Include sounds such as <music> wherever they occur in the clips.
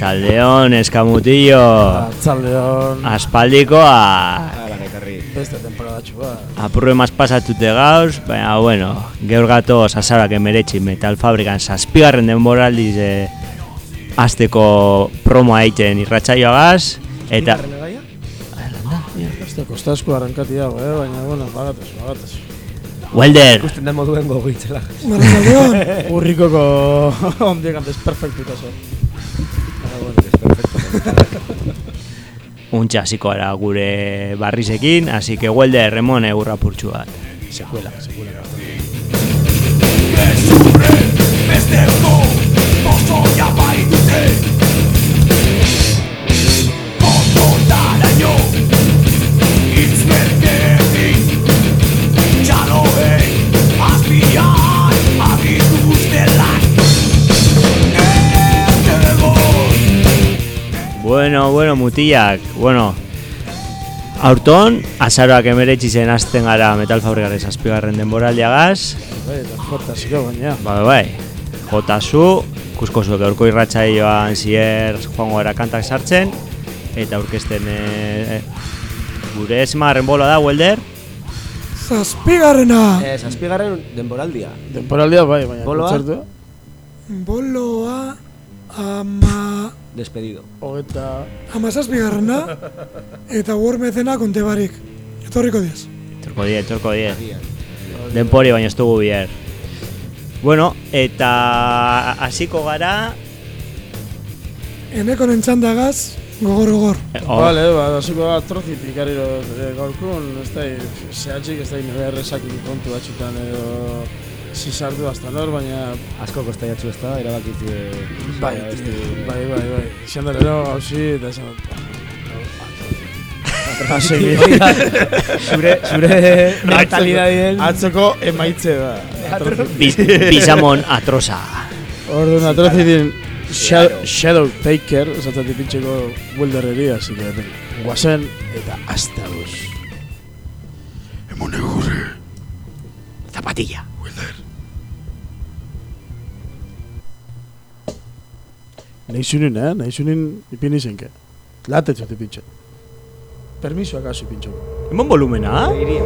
Arratxaldeon, eskamutillo. Atzaldeon. Aspaldikoa. Beste temporada txua. Apurre maz pasatute gauz, baina, bueno, geur gato sasarak emeretxi metal fabrikan zazpigarren denboraldiz eh, azteko promoa egiten irratxaioagaz. Eta... Este kostasko arrankati dago, eh? baina, bueno, bagatez, bagatez. Welder, Ikusten den moduen gogoitzela. Arratxaldeon. <laughs> Urrikoko zen. Baina, bueno. <laughs> untxa hasiko gara gure barrizekin, así que Welder, remon egurra purtsu bat. Sekuela, sekuela. Bueno, bueno, mutillak, bueno, aurton, azaroak emeretxi zen azten gara metal fabrikaren zazpigarren denboraldiagaz, Bai, eta jota baina. Bai, bai. Jota zu, ikusko zuek aurko irratsaioan zier joango gara kantak sartzen, eta aurkezten e, gure esmarren bola da, Welder. Zazpigarrena Eh, zazpigarren denboraldia. Temporaldia bai, baina Boloa? boloa ama, Despedido. Hogeta... ama zazpigarrena eta Warmezena konte barik. Etorriko diaz. Etorko die, etorko die. Denpori baina ez dugu bier. Bueno, eta hasiko gara... Eneko nentzandagaz, gogor gogor. eh, oh, Vale, ba, hasiko da trozit ikariro e, gaurkun, ez da, zehatzik ez da, nire errezakin kontu batxutan edo zizartu hasta nor, baina Asko kostaiatzu ez da, erabakitze... bai, bai, bai, bai, izan da lero gauzi, eta esan dut, Hasegi. <laughs> Zure, zure mentalidadien... Atzoko emaitze da. biz, bizamon atrosa. Orduan, atrozitin Shadow, Shadow Taker, esatzen dipintxeko buelderreria, así que guazen eta hasta guz. Zapatilla. Zunin, eh? Nahi zunin ipini zenke. Latetxo dipintxe. Permiso akaso ipintxo. Emon volumena? Iria,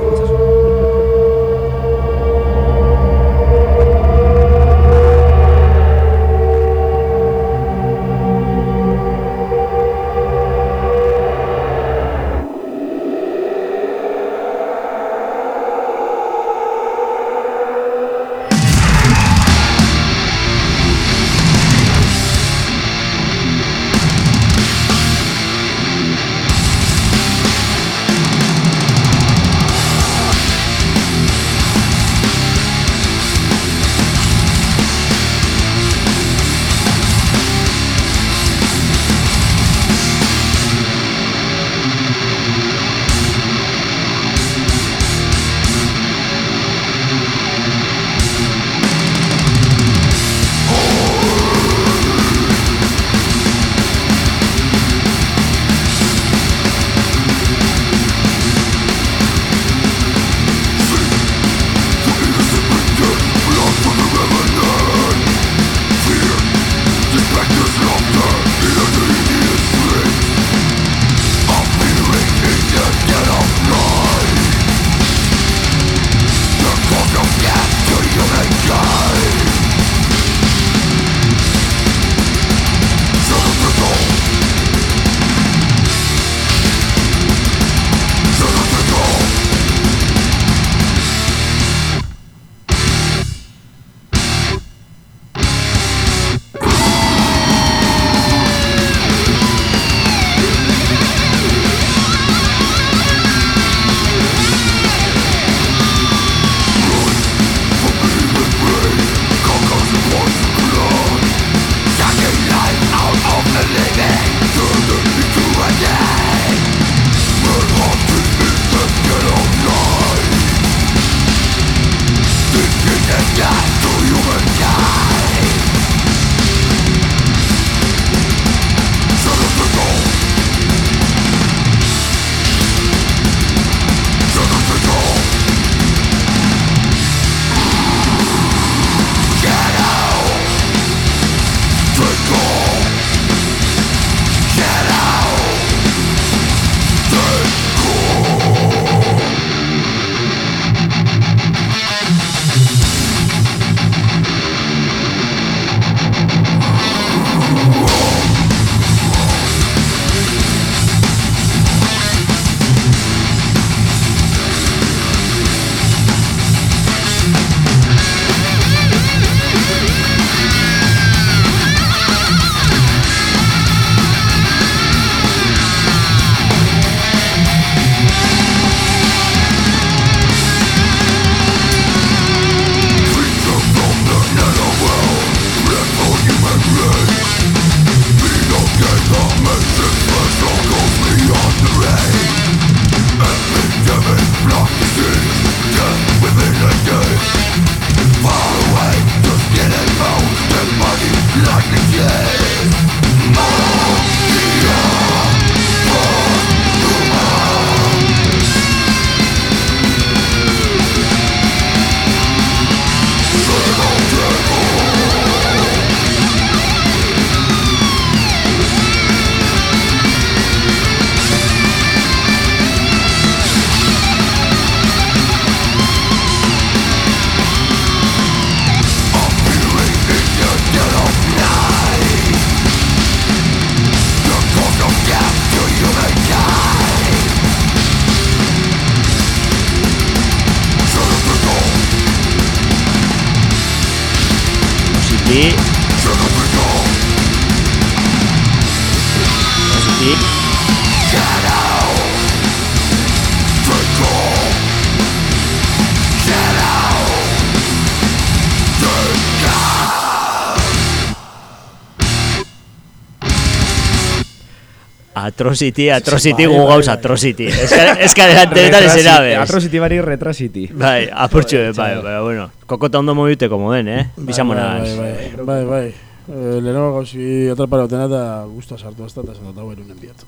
Atrocity, Atrocity, gu gauz Atrocity. <laughs> Ez que adelantenetan ez erabe. Atrocity bari Retracity. Bai, apurtxo, bai, bai, bueno. Kokota ondo mobiute como den, eh? Bizamona. Bai, bai, bai, bai. Eh, Lehenengo gauzi atrapara otena eta guztua sartu azta eta zenot hau erunen biatu.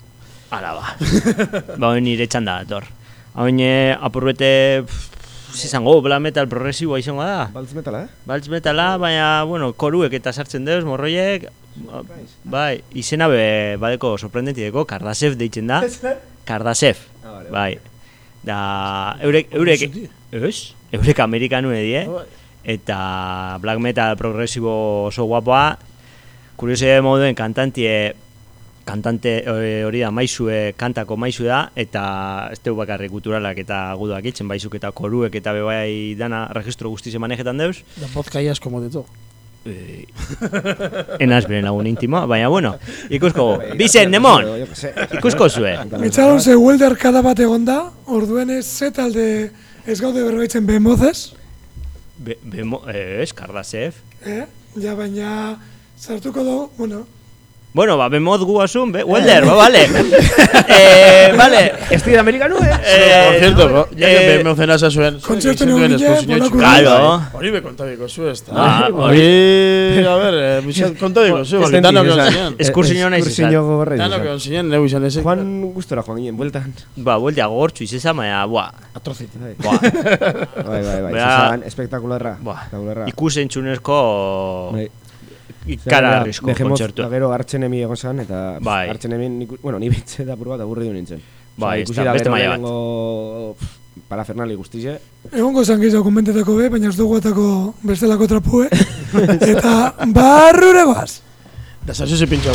Ala ba. ba, hori nire txanda dator. Hain apurbete, izango, black metal progresiboa izango da. Baltz metala, eh? Baltz metala, baina, bueno, koruek eta sartzen deuz, morroiek, bai, izena be, badeko sorprendentideko, Kardasef deitzen da. Kardasef, Ah, vale, bai. Da, eurek, eurek, ez? Eurek amerikanu edie, Bai. eta black metal progresibo oso guapoa, kuriosidade moduen kantantie, kantante eh, hori da, maizue, kantako maizu da, eta ez teu bakarrik kulturalak eta guduak itzen, baizuk eta koruek eta bebai dana registro guztiz emanejetan deuz. Da podcast asko moteto. Eh, enaz beren lagun intimoa, baina bueno, ikusko, bizen, <laughs> sé. ikusko zue. Mitxalon ze welder kada bat egon da, orduen ez ze talde ez gaude berbaitzen behemozez, Be, bemo, eh, ez, Kardasef. eh? Ja, baina sartuko dugu, bueno, Bueno, ba, bemot gu asun, be, welder, ba, vale. <laughs> eh, vale. Estoy de americano, eh? Eh, Por cierto, no, ya que eh, me mencionas zuen. Kontzertu zuen egin ginen, eskursinio bolako- txuka. Claro. Hori be kontabiko zu ez da. Ah, Hori, a ver, eh, Michel, kontabiko zu, Ez porque dano que entiendo, o sea, onzinen. Eskursiño naiz Eskursiño izan. gogorra Dano que izan. onzinen, neu izan ezek. Juan gustora joan ginen, bueltan. Ba, bueltea gogortxu izesa, baina, buah, Atrocity. Bai, buah, <laughs> bai, bai, bai. Bera- Zesan, espektakularra. buah. Espectacularra. Ikaragarrizko Dejemos, kontzertu. gero hartzenemi egon zan, eta Bai. hartzenemi, nik, bueno, ni bitze da pur bat aburri du nintzen. Bai, ikusi ez da, beste maila bat. pff, parafernali guztize. egongo zan gehiago konbentetako be, baina ez dugu atako bestelako trapue, <laughs> eta barrure guaz. Da sartu ze pintxa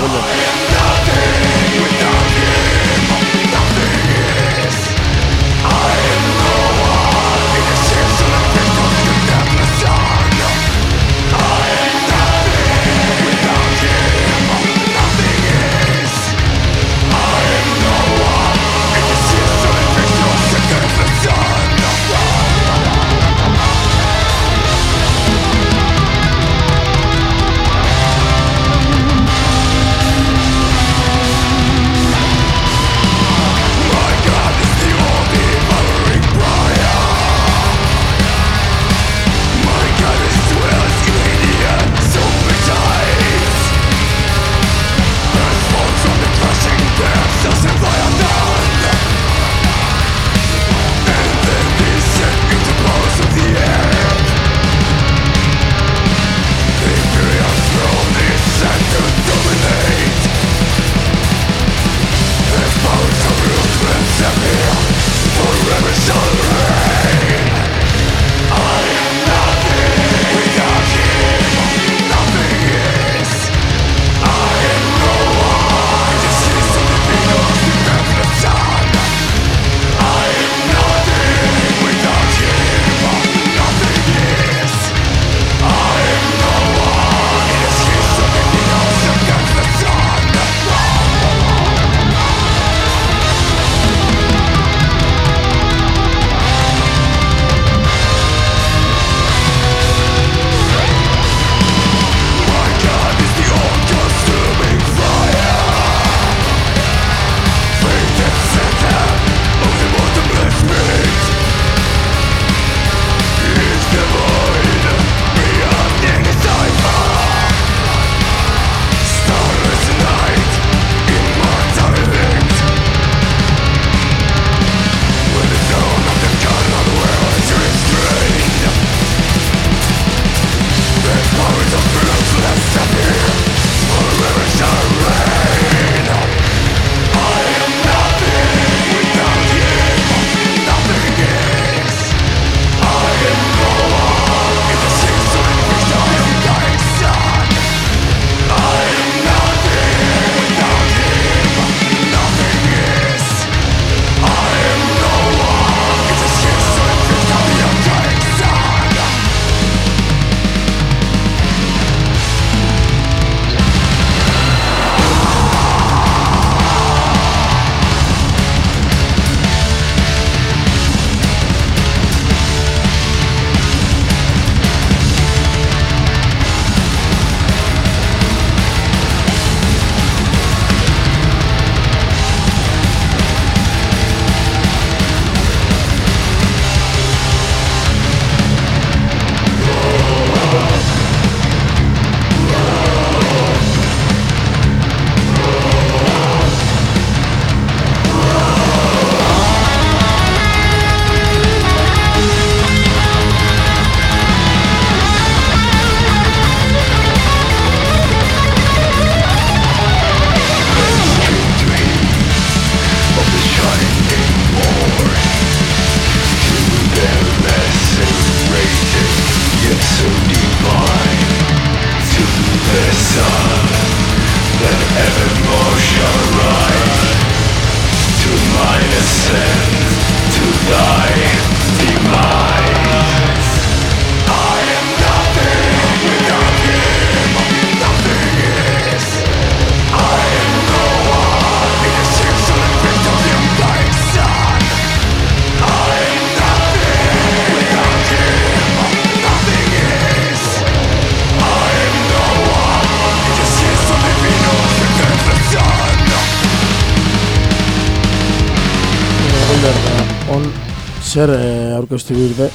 zer eh, aurkeztu birte.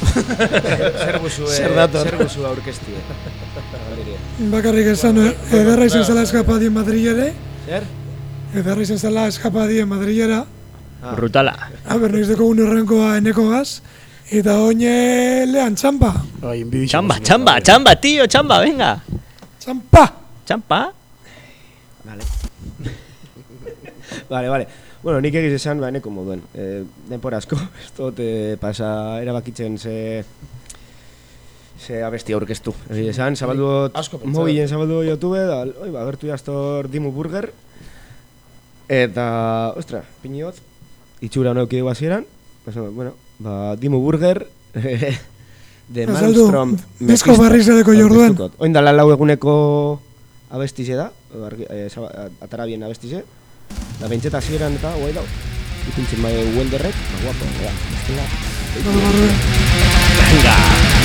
<laughs> Zer guzu, <laughs> Zer dator? zer guzu aurkeztu. <laughs> Bakarrik esan, eh, ederra izan zela eskapadien Madrilere, Zer? ederra izan zela eskapadien Madrilera, Ah. Brutala. haber, noiz deko un urrenkoa eneko gaz, eta oine lehan txampa. Chamba, chamba, chamba, tío, chamba, venga. txampa! Chamba. Vale. vale, vale. Bueno, nik egiz esan, ba, neko moduen. E, denpora asko, <laughs> ez dut e, pasa erabakitzen ze ze abesti aurkeztu. Egiz esan, zabaldu Asko pentsa. mobilen zabaldu YouTube, da, oi, ba, agertu jaztor Dimu Burger, eta, ostra, piniot, itxura honek dugu hasieran, bueno, ba, Dimu Burger, <laughs> de Azaldu, Malmstrom, disko Mephisto, barriz edeko jorduan. aurkeztuko. Oin dala lau eguneko abestize da, argi- eh, saba- atara bien abestize, da bentset hasieran eta guai dau. Ipintzen bai Welderrek, ba guapo, bestela. Barru, barru. Venga.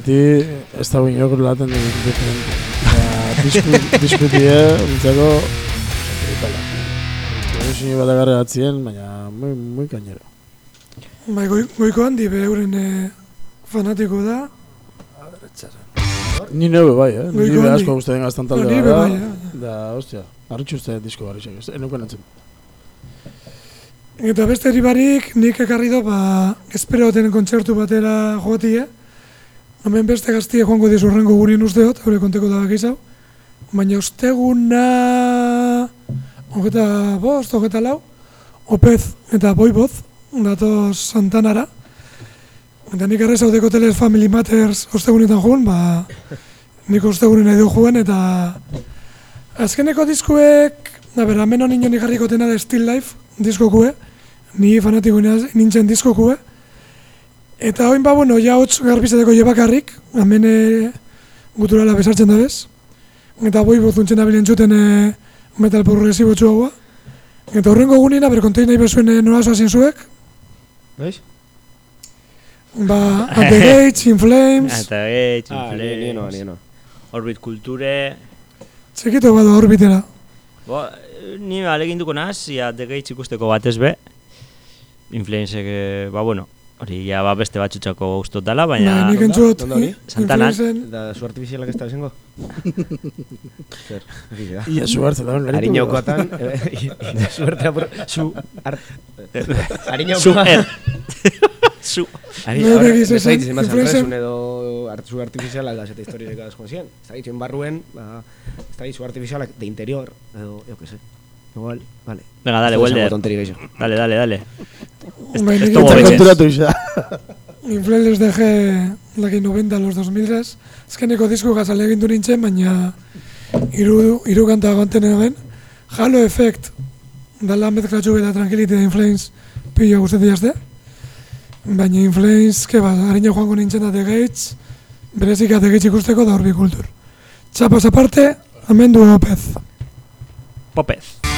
Beti, ez da guinok laten dut diferente. Ja, <laughs> disku, diskutie, bintzako, brutala. Gero sini bat agarre atzien, baina muy, muy kañero. Bai, goi, goiko handi be euren eh, fanatiko da. Ni neu bai, eh? Ni handi. asko den gaztan talde be da. bai, eh. Da, ostia, arritxu uste disko barritxek, ez enuken entzun. Eta beste barik nik ekarri do, ba, espero ten kontzertu batera joatie. Hemen beste gaztie joango dizu horrengo gurien usteot, hori konteko da gizau. Baina usteguna... Hogeta bost, hogeta lau. Opez eta boiboz, datoz Santanara. Eta nik errez haudeko teles Family Matters ostegunetan joan, ba... Nik ostegunen du joan, eta... Azkeneko diskuek, da bera, hemen honin jarriko tena da Still Life, diskokue, ni fanatiko nintzen diskokue. Eta hoin ba, bueno, ja hotz garbizeteko jebakarrik, hemen e, guturala besartzen da bez. Eta boi bozuntzen abilen txuten e, metal progresibo txuagoa. Eta horrengo gunina, ber kontein nahi bezuen e, nola zoazin zuek, ¿Veis? ba, At the Gates, In Flames, Eta geitz, Ah, ni, ni no, ni no. Orbit Kulture... txekito bado orbitera. Bo, ni aleginduko naz, ia de geitz ikusteko batez be. Influencek, eh, ba bueno, hori ja ba beste batxutxako gustot dala, baina... Ba, nik Onda? entzut, Onda hori? Santanan. Influencen- Da, su artifizialak ez da bezengo? <laughs> Zer, hori da. Ia, zu hartzen da, garitu. Ariñaukoatan, eh, suerte apur, su art... Zu, Ariñaukoa... er. Zu. <laughs> Ari, No, ahora, ez esan, zait, zenbat influencer- zanresun edo art, su artifizialak da zeta historiak asko zien. Ez da ditzen barruen, ba, ez da su artifizialak de interior, edo, yo que sé. Igual, vale. Venga, dale, Welder. gehiago. Dale, dale, dale. Bai, nik esto entzut- gobetzen. konturatu isa. Influencers DG laki 90 los 2000 Azkeneko disko gazale egindu nintzen, baina iru, iru kanta aguanten egin. Halo Effect, dala mezklatxu eta Tranquility da Inflames pilo guztetik jazte. Baina Inflames, ke bat, harina joango nintzen da The Gates, berezik The Gates ikusteko da horbi kultur. Txapas aparte, amendu opez. Popez. Thank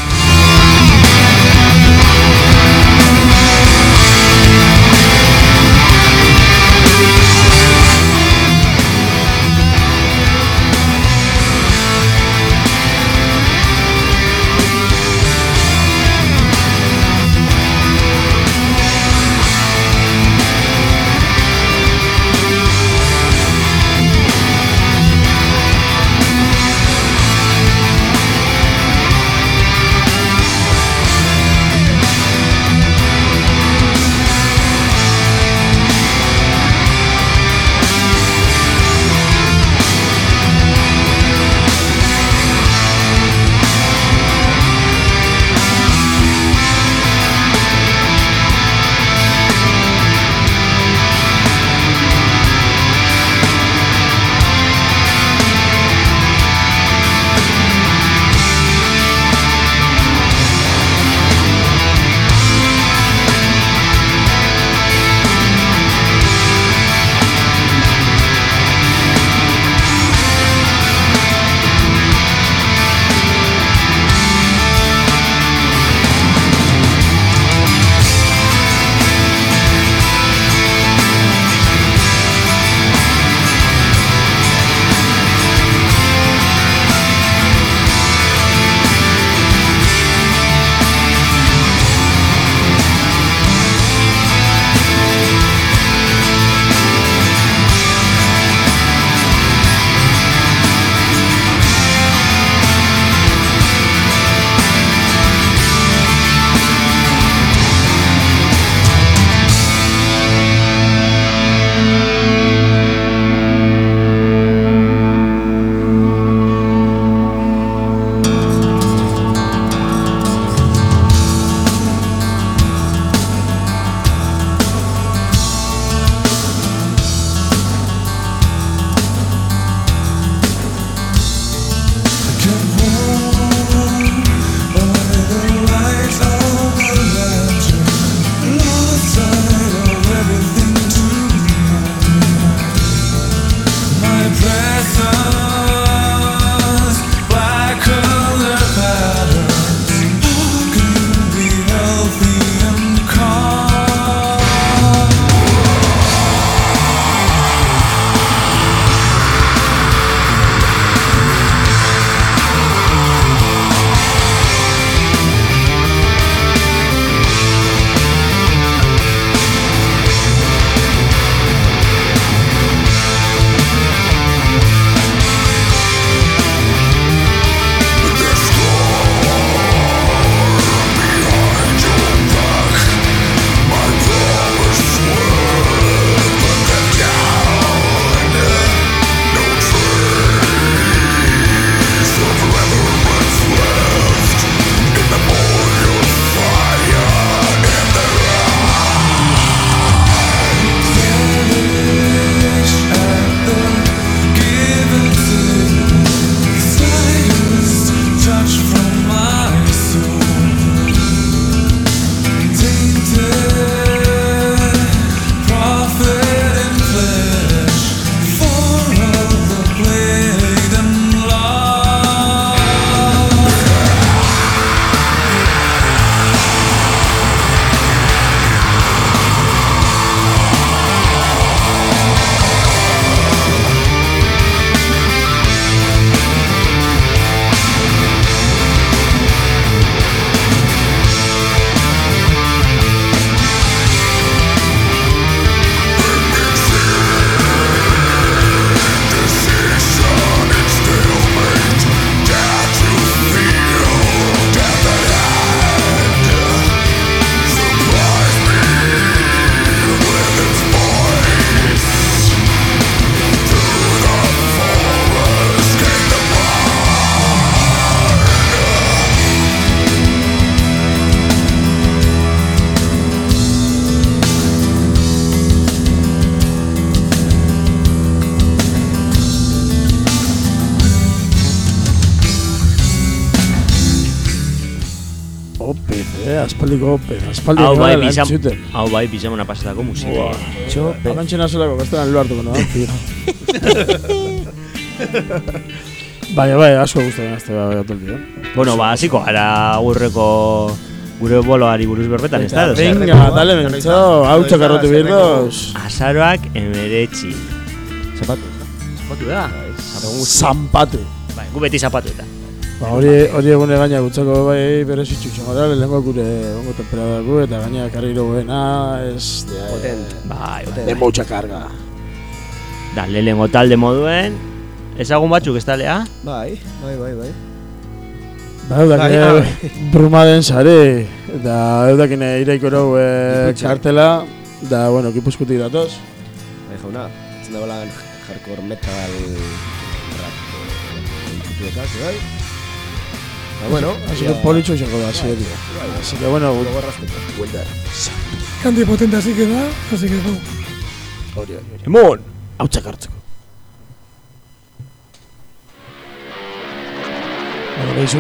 aspaldiko open, aspaldiko Hau bai, bizam, hau bai, bizamona pasatako musiki. Buah. Txope. Arantxena zelako, kastelan lo hartuko, no? <laughs> Baina bai, asko guztaren azte bai gatoldi, eh? Bueno, ba, hasiko gara gurreko gure boloari buruz berbetan, ez da? Eta, Venga, dale, mentzo, hau txakarrotu birdoz. Azaroak emeretzi. Zapatu. Zapatu da? Zampate. Bai, gu beti zapatuetan. Ba, hori, hori egune gaina gutzako bai berezitxu txongora, lehenko gure ongo temperadaku eta gaina karriro buena, ez... De, Potente. Bai, bai. De mucha carga. Da, lehenengo talde moduen, ezagun batzuk ez talea? Bai, bai, bai, bai. Ba, eudak Bai, ere bai. bruma den sare, eta eudak ere iraiko rau e, Iputxa. kartela, da, bueno, kipuzkutik datoz. Bai, jauna. Zen da bolan hardcore metal rap. Inputuekaz, bai. Ba, bueno. Así que politxo izango da, así que, así que, bueno, gu- Vuelta. Kanti potente así que da, así que hori, hori, hori. Emon! Hau txakartzeko. Bueno, behizu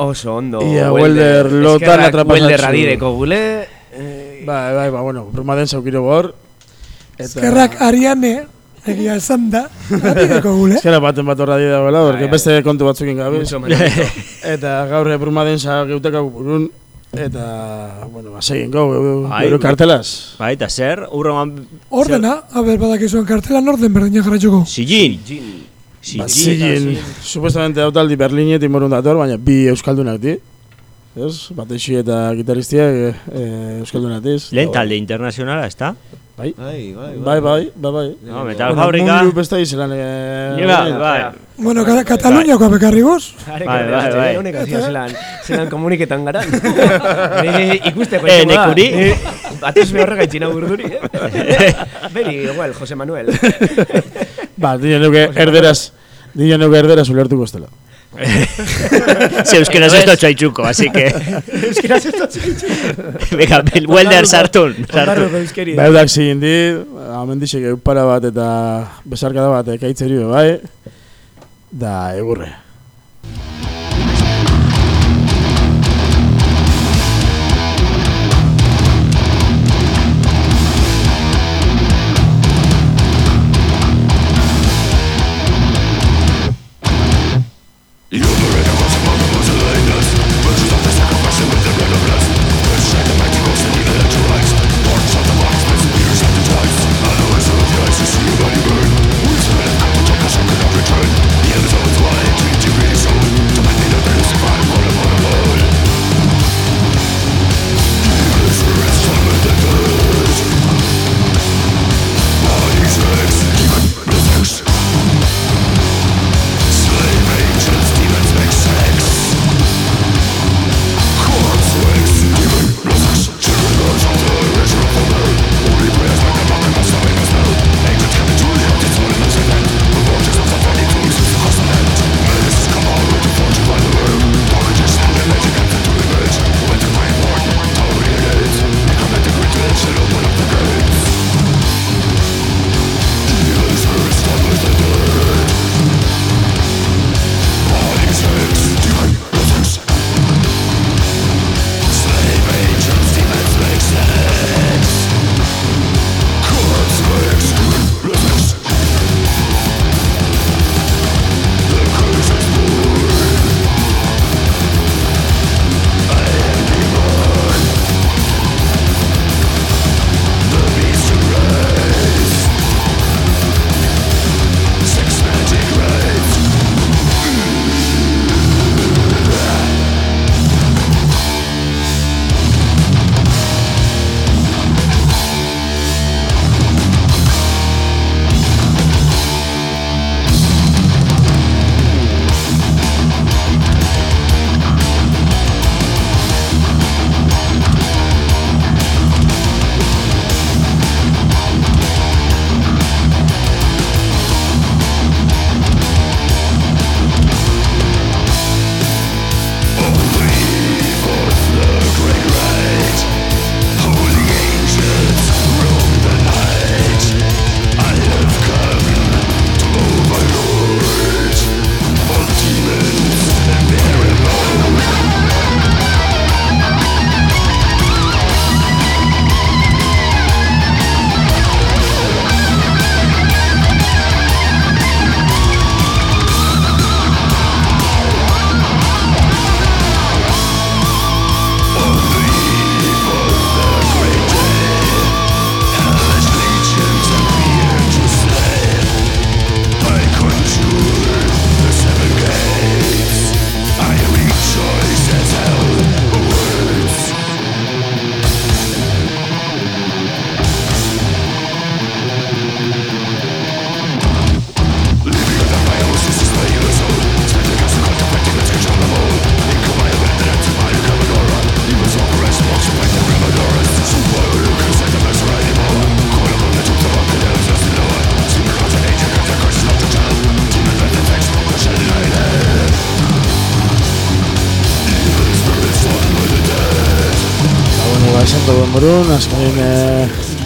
Oso ondo. Ia, Welder, lotan Eskerrak atrapa Welder zaizu. adireko gule. Eh, Bai, bai, ba, bueno, broma den zaukiro gor. Eta... Eskerrak Ariane, egia esan da, atireko gule. Eskera baten bat horra dira dagoela, porque Bai, beste kontu batzukin menos. <laughs> Eta gaur bruma den sa geutekau burun. Eta, bueno, ba, segin gau, Bai, euro bai. kartelaz. Bai, eta zer, urroman... Ordena, a ber, badakizuen kartelan orden berdina jarraituko. Sillin. Jin. Ba, Sillin. Zilin, supuestamente hau taldi Berlinetik morun dator, baina bi euskaldunak di. Ez, batexi eta gitaristia e, e, euskaldunak diz. Lehen talde internazionala, ez da? Bai, Bai, bai, bai, bai, bai, bai. No, metal fabrika... Mundu besta izelan. E, Bai, bai. Bueno, ka Kataluniako bekarri goz. Bai, bai, bai. Honek hasi zelan, zelan komuniketan gara. <laughs> Ni ikusteko Eh, nekuri? Ni Batez behorrega itxina burduri, eh? <laughs> Beri, igual, Jose Manuel. <laughs> Ba, dino nuke erderaz, dino nuke erderaz ulertuko estela. Se <laughs> euskeraz ez dutxo haitxuko, así que... Euskeraz ez dut <laughs> Venga, Bill Welder sartun. Sartun. euskeri. Ba, eudak zigin di, hamen dixek eupara bat eta besarkada bat ekaitzeri bai. Da, egurre.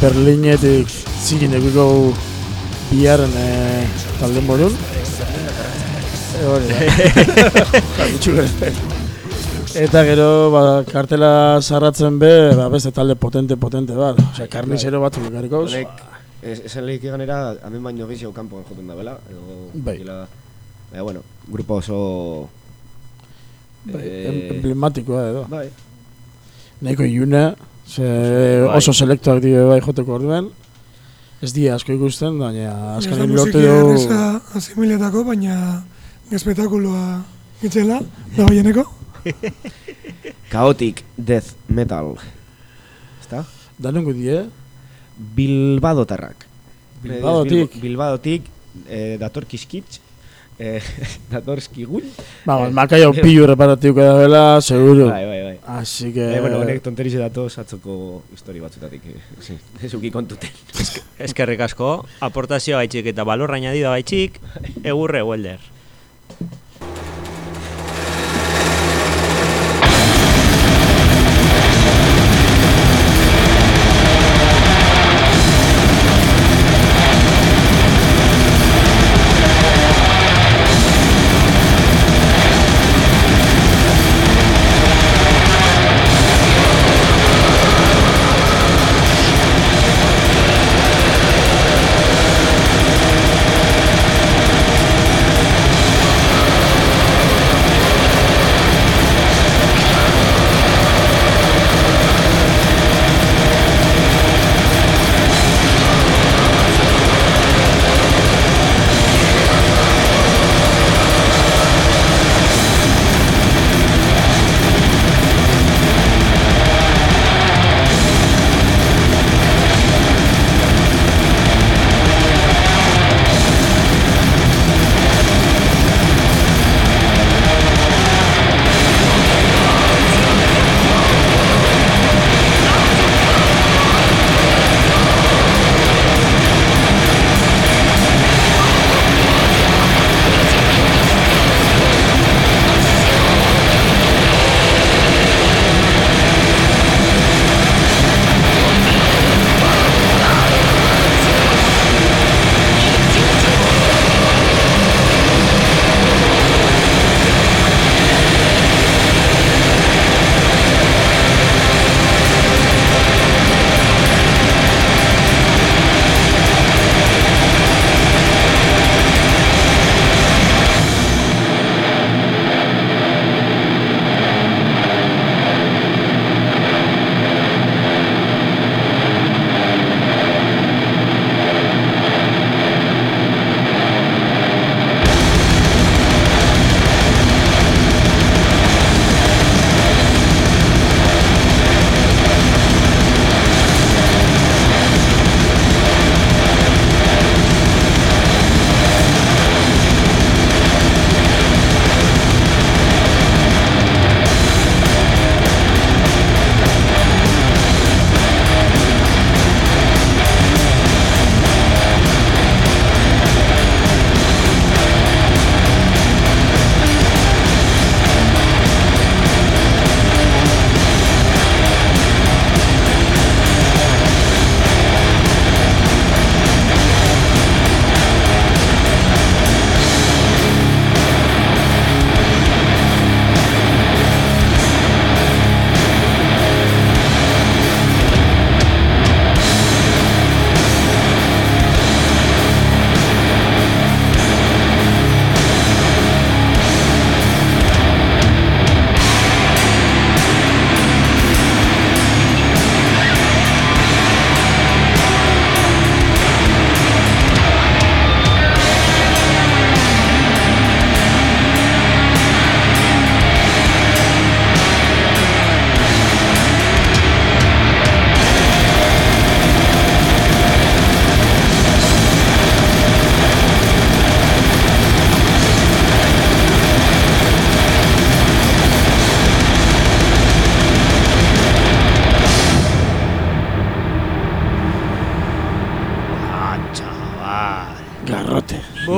Berlinetik zigin egiko biharren e, talde. E, gara. Eta gero, ba, kartela zarratzen be, ba, beste talde potente, potente bat. Osea, karnizero ekarriko. Honek, es- esan lehik eganera, hemen baino gizio kanpoan joten da, bela? Edo, Bai. Baina, bueno, grupo oso... Bai, eh, em- emblematikoa edo. Bai. Nahiko iluna, ze Bai. oso selektuak dire bai joteko orduan. Ez di asko ikusten, baina da azkenin lortu erreza asimiletako, baina espetakuloa itxela, da baieneko. <laughs> Chaotic Death Metal. Ezta? Danongo die, Bilbadotarrak. Bilbadotik. Bil- Bilbadotik, eh, datorkiskitz, eh, <laughs> datorskigun. ba, Eh, makaia <laughs> eh, pilu reparatiko da dela, seguro. Bai, bai, bai. Así que... Eh, bueno, honek tonterize datoz atzoko histori batzutatik. Eh, <laughs> sí, ezuki kontuten. Eskerrik asko, aportazio gaitxik eta balor añadido gaitxik, egurre welder.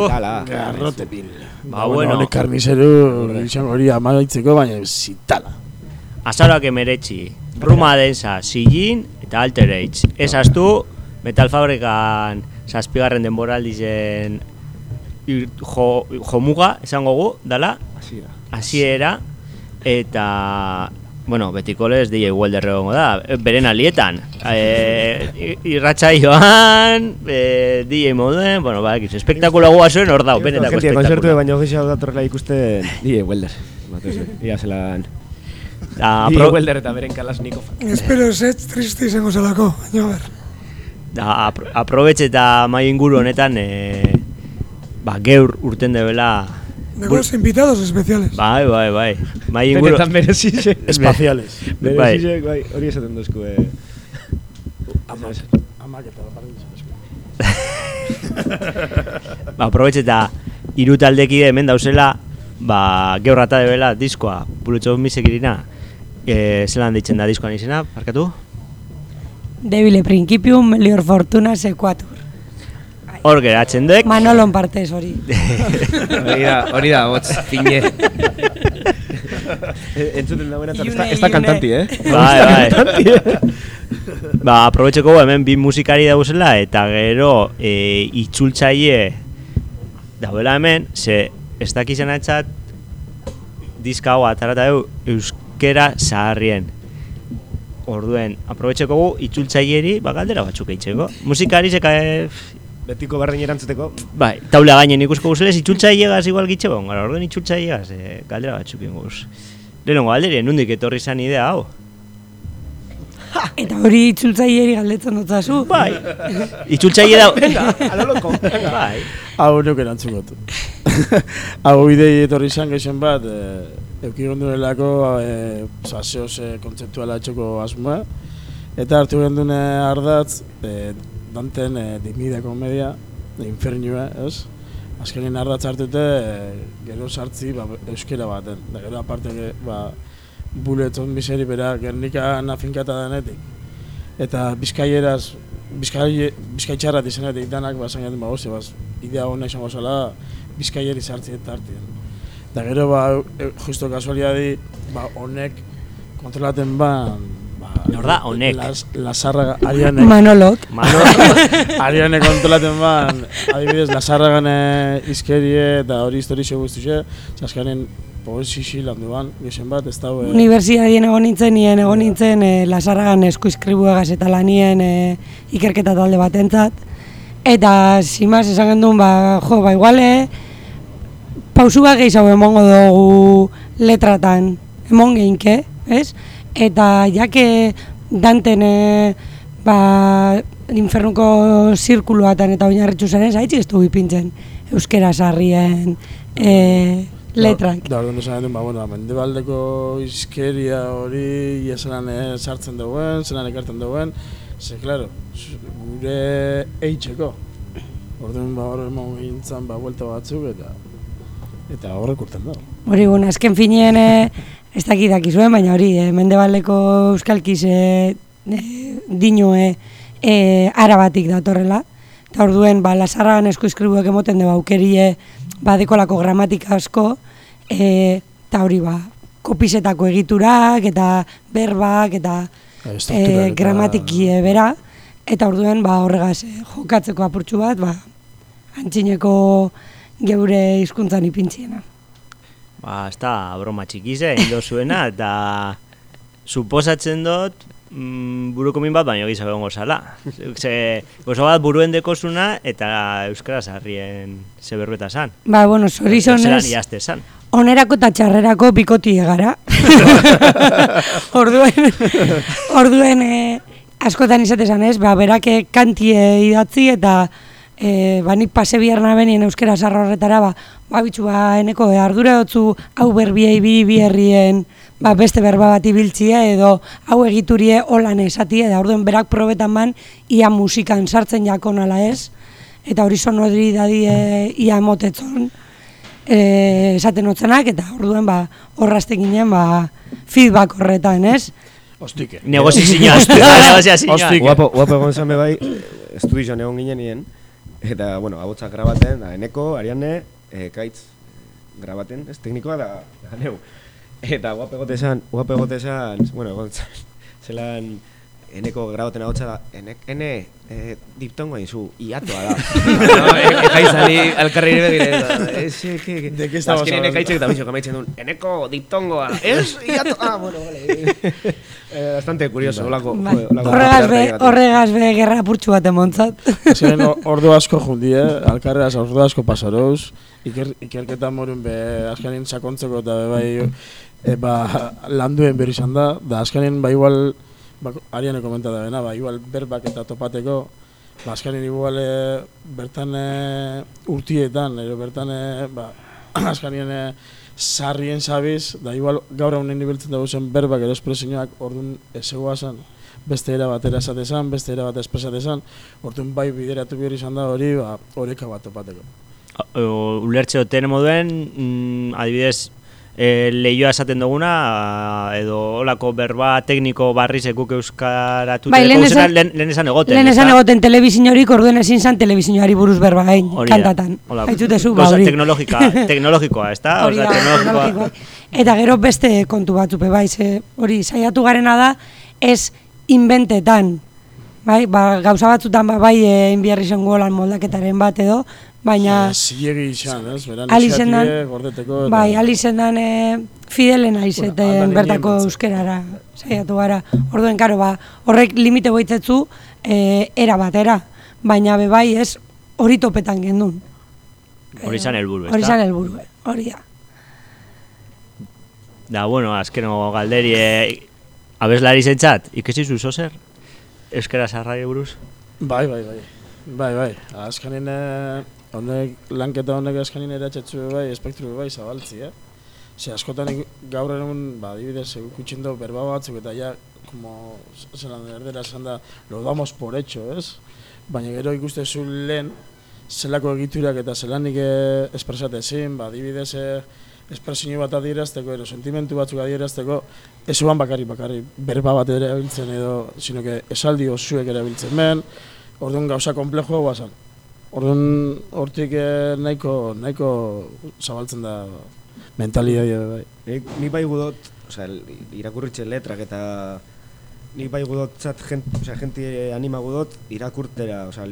Garrote. Uh, Tala. Garrote pil. Ba, bueno. Honek karnizeru izango hori amaitzeko, baina zitala. azaroak emeretzi, Ruma Densa, Sillin eta Alter Age. Ez astu, Metal Fabrikan zazpigarren denboraldizen jo, jomuga, esango gu, dala, Hasiera. hasiera eta bueno, betiko lez DJ Welder egongo da, beren alietan. E, irratsaioan, e, DJ moduen, bueno, ba, ekiz, espektakula goa zuen hor dau, benetako Gente, konzertu espektakula. baino gehiago datorrela ikusten DJ Welder. Batez, ia zelan... <laughs> Da, DJ apro, Welder eta beren Kalashnikov. Espero ez triste izango zelako, baina ber. da, apro, aprobetxe eta mai inguru honetan, e, ba, geur urten debela, Negos invitados especiales. bai, bai, bai, mai inguru, Benetan berezize. <laughs> Espaciales. Berezize, bai, hori esaten duzku, eh. Amak. Amak eta izan ba, aprobetxe eta hiru taldekide hemen dauzela, ba, geur rata debela diskoa, bulutxo misekirina, e, zelan deitzen da diskoan izena, parkatu? Debile principium, melior fortuna sequatur. Hor geratzen dek, Manolon partez hori. <laughs> Hori da, hori da, hotz, fine. <laughs> Entzuten da ez da, ez da kantanti, eh? Bai, bai. ba, aprobetxeko hemen bi musikari dauzela eta gero e, itzultzaile dauela hemen, ze ez dakizena etxat diska hau atarata du euskera zaharrien. Orduen, aprobetxeko gu itzultzaileri ba, galdera batzuk eitzeko. Musikari zeka, e, Betiko barrein erantzuteko. bai, taula gainen ikusko guzelez, itzultzailegaz igual gitxe bon, gara, orduen itzultzailegaz, e, galdera batzuk inguz. Lehenengo galderi, nundik etorri zan idea hau. Eta hori itzultzaileri galdetzen dutzazu. Bai. Itzultzaile da. Ala loko. bai. Hau neuk erantzuko du. <laughs> Hau idei etorri izan geixen bat, e, euki gondunelako e, saseoz e, kontzeptuala etxoko asmoa, eta hartu gendun ardatz, e, danten e, dimide komedia, infernua, ez? Azkenin ardatz hartute, e, gero sartzi ba, euskera baten, da gero aparte ge, ba, buleton miseri bera Gernika nafinkata denetik. Eta bizkaieraz, bizkai, bizkaitxarrat izanetik danak basan jaten ba, oze, bas, idea hona izango zela bizkaieri sartzi eta artien. Da gero, ba, justo kasualiadi, ba, honek kontrolaten ban, Nor da, honek? Las, lasarra, arianek, Manolok. Mano, <laughs> arianek kontrolaten ban, adibidez, lasarragan eh, izkerie eta hori historixo guztixe, zaskanen, poesixi landu ban, gexen bat, ez daue... Unibertsitatien egon nintzen, nien egon nintzen e, lasarragan eskuizkribuegaz eta lanien e, ikerketa talde batentzat. Eta, simaz, esan genduen, ba, jo, ba, iguale, pausu bat gehiago emongo dugu letratan, emon geinke, ez? Eta, jake danten, e, ba, infernuko zirkuluatan eta oinarritxu zen ez, haitzik ez dugu ipintzen euskera sarrien e, letrak. Da, orduan esan duen, ba, bueno, mendebaldeko izkeria hori iesanan eh, sartzen duen, zelan ekartzen duen, ze, klaro, gure eitxeko. Orduan, ba, hor emon gintzan, ba, buelta batzuk, eta eta horrek urten da. Hori, bueno, azken finean eh, ez dakit dakizuen, baina hori, eh, mendebaldeko euskalkiz eh, eh, dinoe eh, arabatik datorrela. Eta orduen, ba, lasarragan eskuizkribuek emoten dugu aukerie badekolako gramatika asko, eh, eta hori, ba, kopizetako egiturak, eta berbak, eta eta- gramatiki eh, bera, eta orduen, ba, horregaz eh, jokatzeko apurtxu bat, ba, antxineko geure hizkuntzan ipintziena. Ba, ez da broma txikize, indo zuena, eta suposatzen dut, mm, buruko min bat baino gizabo egongo zala. Ze, gozo bat buruen dekozuna eta euskara sarrien zeberbeta san. Ba, bueno, zorizonez, iazte san. onerako eta txarrerako bikotie gara. <laughs> orduen, orduen eh, askotan izatezan ez, ba, berak eh, kantie idatzi eta eh, ba, nik pase bihar nabenien euskera zarra horretara, ba, ba, bitxu, ba, eneko eh, ardura dutzu hau berbiei bi biherrien ba, beste berba bat ibiltzia edo hau egiturie holan esatie, da orduen berak probetan ban ia musikan sartzen jakon ala ez, eta hori sonori dadie ia motetzon, e, esaten otzenak, eta orduen ba, horrazte ginen ba, feedback horretan, ez? Ostike. Negoziazioa, <laughs> negoziazioa. Hostik. Guapo, guapo egon zan be bai, estudioan egon ginen nien, eta, bueno, abotsak grabaten, da, eneko, ariane, e, kaitz, grabaten, ez, teknikoa da, da neu. Eta guapo egote zan, guapo egote zan, bueno, egon zelan, eneko grabaten hau da, enek, ene, e, diptongo hain zu, iatoa da. <laughs> no, e, eka izani alkarri begire, ese, que, que, De qué estamos Azkenean hablando? ekaitzek eta bizok amaitzen duen, eneko diptongoa, ez, iatoa, ah, bueno, vale. eh, bastante curioso, holako. Bai, horregaz be, horregaz be gerra apurtxu bat emontzat. Ziren ordu asko jundi, eh? Alkarreaz ordu asko pasaroz, iker, ikerketa morun be azkenin sakontzeko eta be bai e, ba, landuen berri izan da, da azkenin ba igual, ba, ariane komenta da bena, ba igual berbak eta topateko, ba azkenin igual e, bertan e, urtietan, ero bertan e, ba, <clears throat> azkenin e, sarrien sabiz, da igual gaur haunen ibiltzen dugu zen berbak ero espresioak orduan ezegoa zen, beste era batera esatezan, beste era bat espresatezan, orduan bai bideratu behar izan da hori, ba, oreka bat topateko. O, ulertze duten moduen, mm, adibidez, e, lehioa esaten duguna, edo olako berba tekniko barriz ekuk euskaratu Bai, lehen esan- lehen, lehen esan egoten. Lehen esan egoten telebizinorik orduen ezin zan telebizinoari buruz berba gain, kantatan. Haitzutezu, ba, <laughs> hori. teknologika, teknologikoa, Osea, da, teknologikoa. teknologikoa. Eta gero beste kontu batzupe, bai, ze, hori, saiatu garena da, ez inventetan, bai, ba, gauza batzutan, ba, bai, egin izango lan moldaketaren bat edo, baina, Zilegi izan, ez? Beran Ali zendan- iniciatibek gordeteko. eta- bai, alizen dan e, fidelen aizeten aldan bertako inien euskerara, saiatu gara. Orduen, karo, ba, horrek limite goitzetzu, e, era batera, baina be bai, ez, hori topetan gendun. Hori zan helburu, Hori ezta? zan helburu, hori da. Da, bueno, azkeno galderi, e, abeslari zentzat, ikesi zu zer? Euskara sarrai buruz? Bai, bai, bai. Bai, bai. Azkenin, eh, honek, lanketa honek azkenin eratxetzu bai, espektru bai, zabaltzi, eh? Ze askotan gaur egun, ba, adibidez, ikutzen dugu berba batzuk eta ja, como, zelan erdera esan da, lo damos por hecho, ez? Baina gero ikustezu lehen, zelako egiturak eta zelanik eh, espresate ezin, ba, adibidez, eh, espresio bat adierazteko, ero sentimentu batzuk adierazteko, ez uan bakarri bakarri berba bat erabiltzen edo, sino que esaldi osuek erabiltzen men, orduan gauza komplejo guazan. Orduan hortik eh, nahiko, nahiko zabaltzen da mentalidadea bai. Nik, nik bai gudot, osea, el- irakurritxe letrak eta nik bai gudot zat, gent, osea, gente anima gudot irakurtera, osea,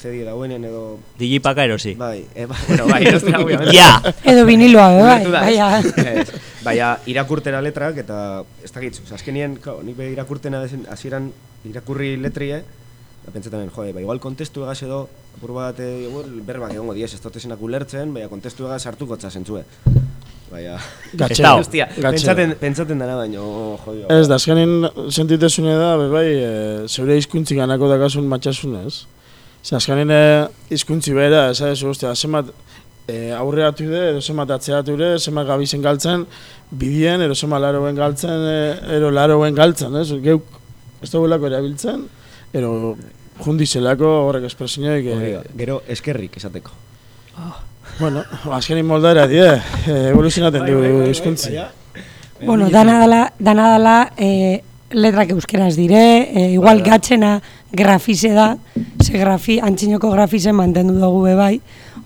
zedi dagoenen edo... Digipaka erosi. Bai, e, ba, bueno, bai, <laughs> erostea, obviamente. Ja! Edo viniloa, bai, Bai. baina. <laughs> Ez, Baina irakurtera letrak eta ez dakit, osea, azkenien, claro, nik be irakurtena hasieran irakurri letrie, eta pentsetan, jode, ba, igual kontestu egaz edo, apur bat, eh, igual, berbak egongo diez, ez totezenak ulertzen, baina kontestu egaz hartuko zentzue. Baina, Gatxe, Estao. <laughs> hostia, pentsaten, pentsaten dana baino, jodio. Ez, da azkenin sentitezune da, bai, e, zeure hizkuntzi ganako dakasun matxasunez. Ze azkenin e, hizkuntzi bera, ez ez, ostia, zenbat e, aurreatu de, edo zenbat atzeatu de, zenbat gabizen galtzen, bidien, edo zenbat laroen galtzen, e, ero laroen galtzen, ez? Geuk ez dugulako erabiltzen, ero jundizelako horrek espresioik, Hori e, da, Gero eskerrik esateko. bueno, azkenin moldara die, e, evoluzionaten du hizkuntzi. Bueno, dana dala, dana dala e, letrak euskeraz dire, e, igual gatxena grafize da, ze grafi, antxinoko grafize mantendu dugu be bai.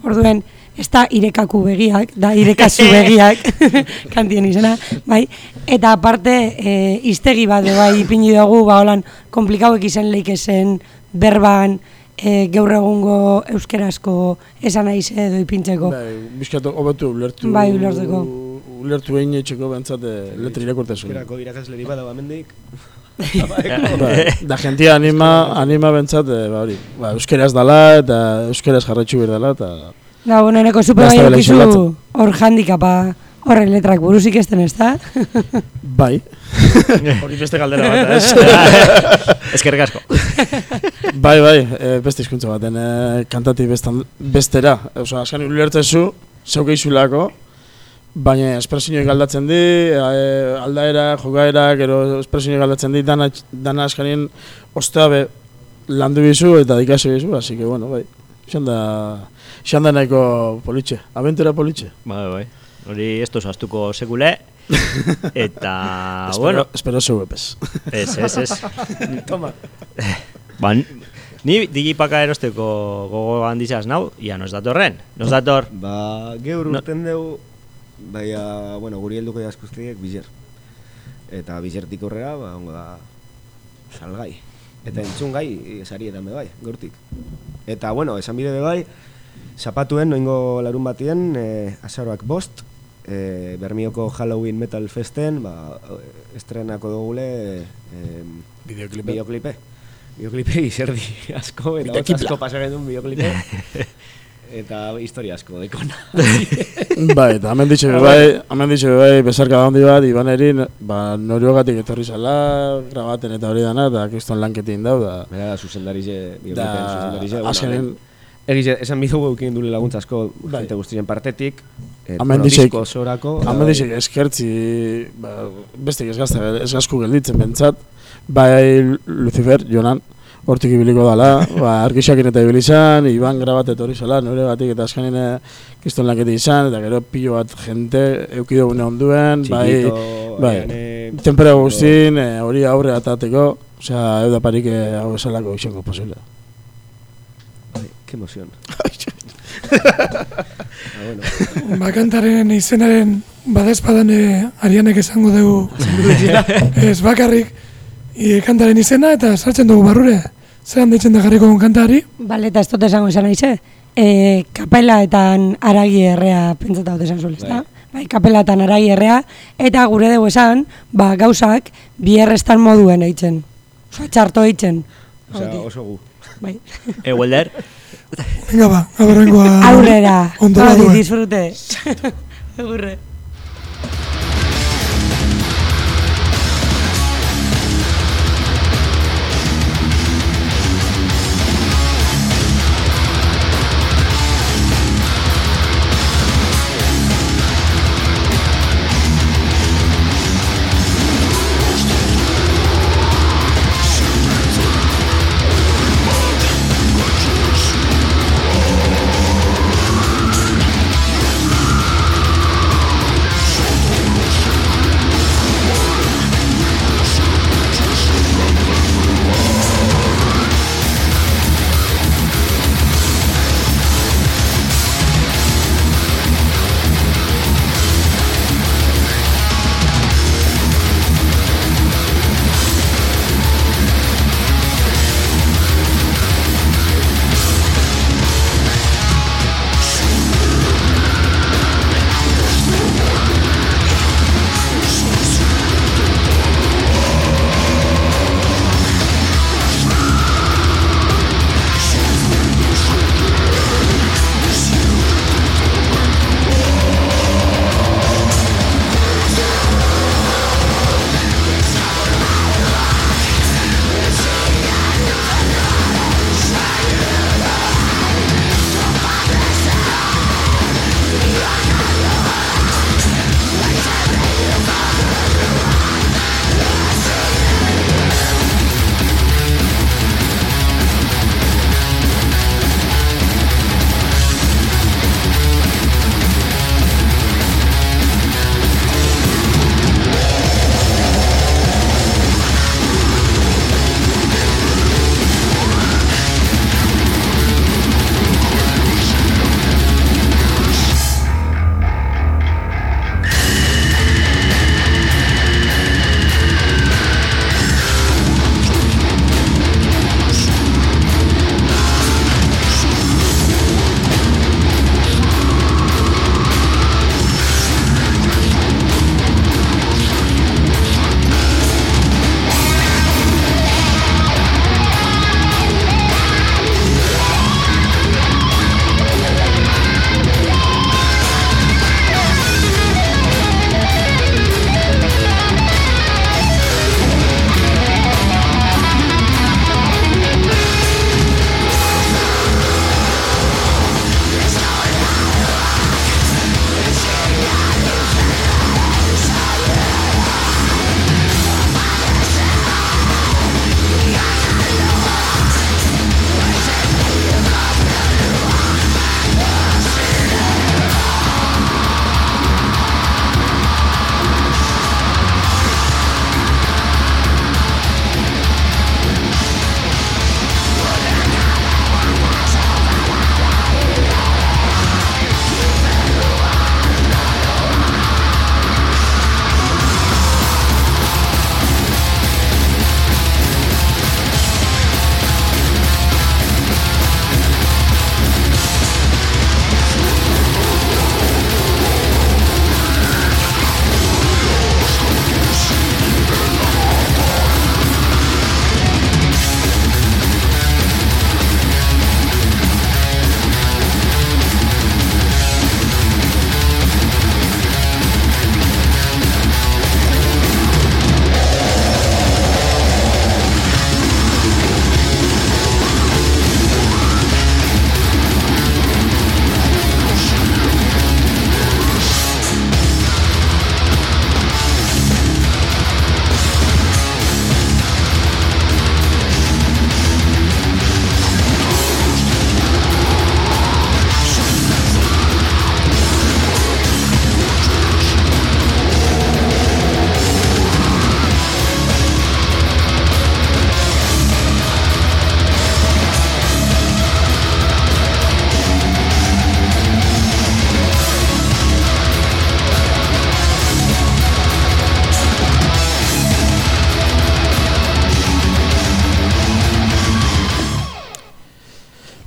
Orduen, ez da irekaku begiak, da irekazu <laughs> begiak, <laughs> kantien izena, bai. Eta aparte, e, iztegi bat bai ipini dugu, ba holan, komplikauek izan leikezen berban, e, gaur egungo euskerazko esan naiz edo ipintzeko. Bai, bizkatu hobetu ulertu. Bai, ulertzeko. Ulertu egin etxeko bentsat eh, letri irakurtasun. Euskerako irakasleri bada bamendik. <laughs> Bai, <laughs> da jentia anima, anima bentsat, eh, ba hori, ba, euskeraz dala eta euskeraz jarretxu behar dala eta... Da, bueno, eneko zupe Da, bai hor handikapa horren letrak buruz ikesten ez da? <laughs> Bai. hori beste galdera bat, ez? <laughs> Eskerrik asko. bai, bai, e, beste hizkuntza baten, e, kantati bestan, bestera. Osa, askan ulertzezu, zeukeizulako, baina espresioik aldatzen di, e, aldaera, jogaera, gero espresioik aldatzen di, dana, dana askanien ostabe landu bizu eta dikasi bizu, así que bueno, bai. Xan da, xan da nahiko politxe, aventura politxe. Bai, bai. Hori ez tozu astuko sekule. <laughs> Eta, espero, bueno, espero zeu epez. ez, ez, ez. <laughs> Toma. Ba, ni digipaka erosteko gogo handizaz nau, ia nos datorren. Nos dator, Ba, geur No. urten dugu, baina, bueno, guri helduko jaskuztiek bizer. Eta bizertik horrela, ba, ongo da, salgai. Eta entzun gai, esari edan bai, gortik. Eta, bueno, esan bide bai, zapatuen, noingo larun batien, e, azaroak bost, e, Bermioko Halloween Metal Festen, ba, estrenako dugule e, Bideoklipe. bideoklipe. Bideoklipe izerdi asko, eta hotz Bideoklipa. asko pasa genuen bideoklipe. <laughs> eta historia asko dekona. <laughs> bai, eta hemen ditxe bai, hemen ditxe bai, besarka handi bat, Ibaneri, ba, noriogatik etorri zala, grabaten eta hori dana, eta kriston lanketin dau, da, Bera da zuzendarize, bideoklipen da, zuzendarize. azkenen, Egize, esan bizugu eukin dule laguntza asko Bai. gente guztien partetik. Et, Hemen bueno. Hemen dixek eskertzi, ba, bestik ez gazte, ez gazku gelditzen bentsat, bai Lucifer, Jonan, hortik ibiliko dala, ba, arkisakin eta ibilizan, Iban grabat etorri zala, nire batik eta azkenin eh, kiston lanketi izan, eta gero pilo bat jente, eukido gune onduen, bai, bai, Ariane, tempera guztin, eh, hori aurre atateko, osea, euda parik eh, hau esalako izango posible. Bai, qué emoción. ah, bueno. Bakantaren izenaren badezpadan eh, Arianek esango dugu ez bakarrik e, kantaren izena eta sartzen dugu barrure. Zeran deitzen da jarriko kantari? Bale, eta ez dut esango esan aize. E, kapelaetan aragi errea pentsata dut esan zuel, ezta? Bai, kapelatan aragi errea, eta gure dugu esan, ba, gauzak bierrestan moduen eitzen. Osa, txarto eitzen. Osea, oso gu. Bai. E, Welder, <laughs> Venga ba, aurrengoa. Aurrera. Ondo disfrute. <laughs> Egurre.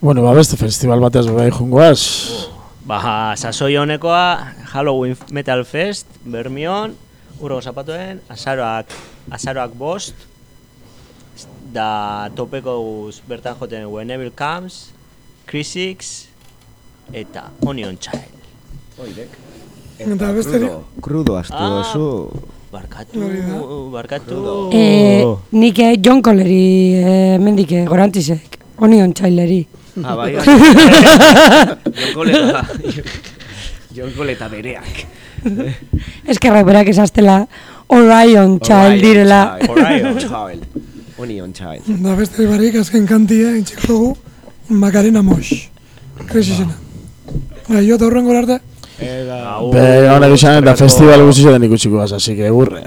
Bueno, ba, beste festival batez bai jungoaz. Ba, sasoi honekoa Halloween Metal Fest, Bermion, urro zapatuen, azaroak, azaroak bost, da topeko guz bertan joten When Evil Comes, Crisix, eta Onion Child. Oidek. Eta besterik? Krudo, krudo astu Ah. dozu. Barkatu, barkatu. Eh, nik eh, John Colleri eh, mendik eh, gorantisek, onion txaileri. Ah, bai, bai. <laughs> Jonkoleta. Jonkoleta bereak. Eskerrak berak esaztela Orion Child direla. Orion Child. Onion Child. Da beste barik azken kantia intxiko dugu Macarena Mosh. Krisisena. Bai, jo eta horrengo arte. Au. Be, honek izan eta festival guzti den ikutsiko gaz, así que gurre.